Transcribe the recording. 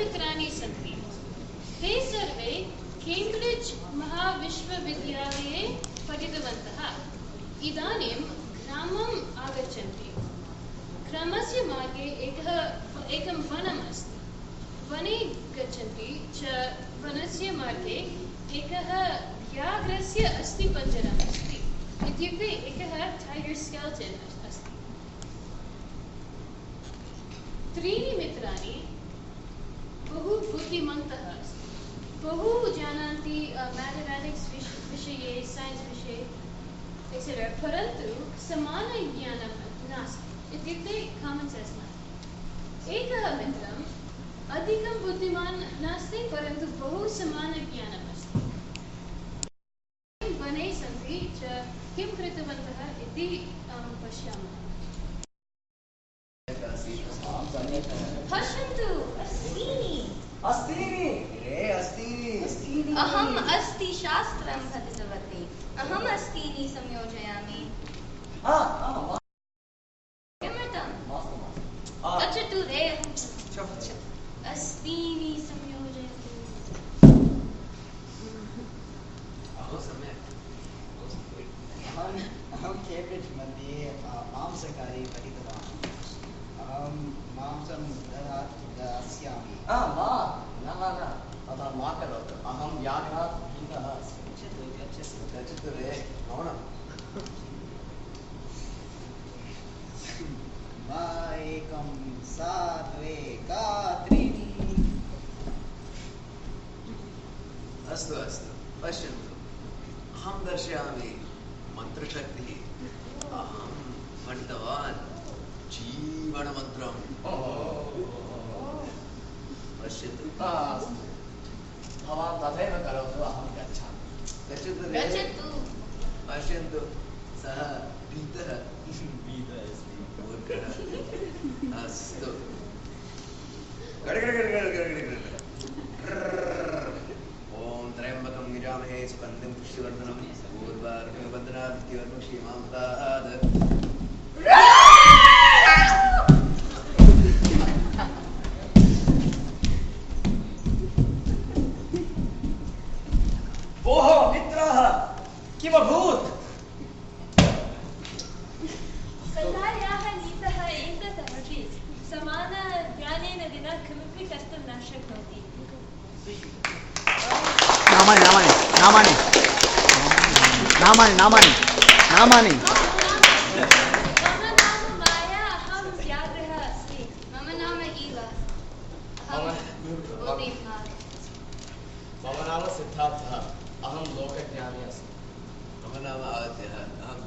ते सर्वे केम्ब्रिड्ज् महाविश्वविद्यालये पठितवन्तः। इदानीं ग्रामम् आगच्छन्ति। ग्रामस्य मार्गे एकः, एकं वनम् अस्ति। वने गच्छन्ति च वनस्य मार्गे एकः व्याघ्रस्य अस्थिपञ्जरम् अस्ति। इत्युक्ते एकः टैगर् स्केल्टन् अस्ति। त्रीणि मित्राणि बहु बुद्धिमन्तः अस्ति बहु जानन्ति मैथमेटिक्स् विषये सैन्स् विषये एक्सेट्रा परन्तु समानज्ञानं नास्ति इत्युक्ते कामन् सेन्स् नास्ति एकः मित्रम् अधिकं बुद्धिमान् नास्ति परन्तु बहु समानज्ञानम् अस्ति वने सन्ति च किं कृतवन्तः इति पश्यामः। पश्यन्तु अस्तीनि अस्तीनि रे अस्तीनि अहम् अस्थिशास्त्रं पठितवती। अहम् अस्तीनि संयोजयामि। हा हा किमर्थं मास्तु मास्तु। आ, गच्छतु रे। अस्तीनि संयोजयतु। बहु सम्यक्। अहं केम्ब्रिड्ज् मध्ये मांसकारी पठितवान् अहं मांसं ददा दास्यामि आ, मा न न न तथा मा करोतु अहं व्याघ्रात् भीतः अस्मि गच्छतु गच्छतु गच्छतु रे मौनम् मा एकं सा द्वे का त्रीणि अस्तु अस्तु. पश्यन्तु. अहं दर्शयामि मन्त्रशक्तिः अहं पठितवान् आ, अस्तु. भवान् तथैव करोतु अहं गच्छामि गच्छतु गच्छतु पश्यन्तु सः भीतः भीतः। अस्ति। अस्तु ॐ त्र्यम्बकं यजामहे स्पन्दं पुष्टिवर्धनं पूर्वार्कबन्धनादित्यवर्म भोः मित्राः किमभूत् कथायाः नीतः अस्ति समानज्ञानेन विना किमपि कर्तुं न शक्नोति। नामानि नामानि नामानि। नामानि नामानि नामानि। मम नाम माया अहं व्याघ्रः अस्मि। मम नाम इव अहं बुद्धिमान् मम नाम सिद्धार्थः। अहं लोकज्ञानी अस्मि मम नाम